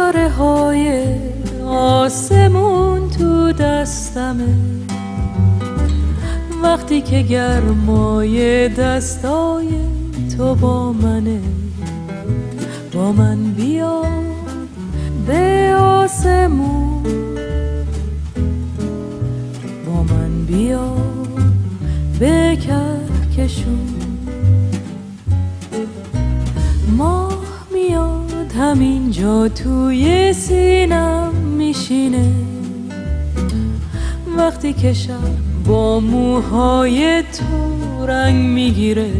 ستاره های آسمون تو دستمه. وقتی که گرمای دستای تو با منه با من بیا به آسمون. توی سینم میشینه. وقتی که شب با موهای تو رنگ می‌گیره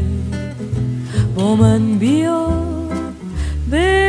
با من بیا به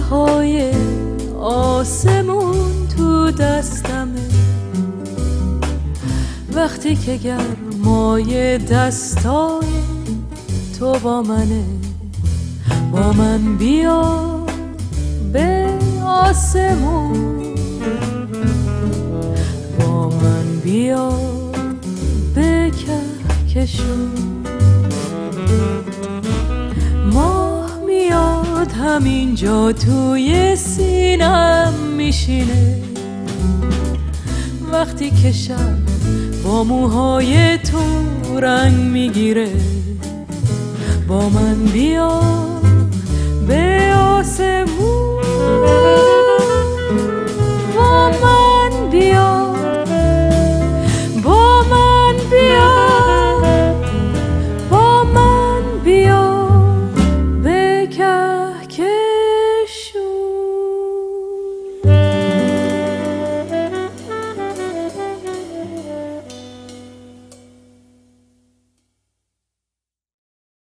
های آسمون تو دستمه. وقتی که گرمای دستای تو با منه با من بیا به آسمون. با من بیا به کهکشون. همینجا توی سینم میشینه. وقتی که شب با موهای تو رنگ می‌گیره با من بیا به آسمون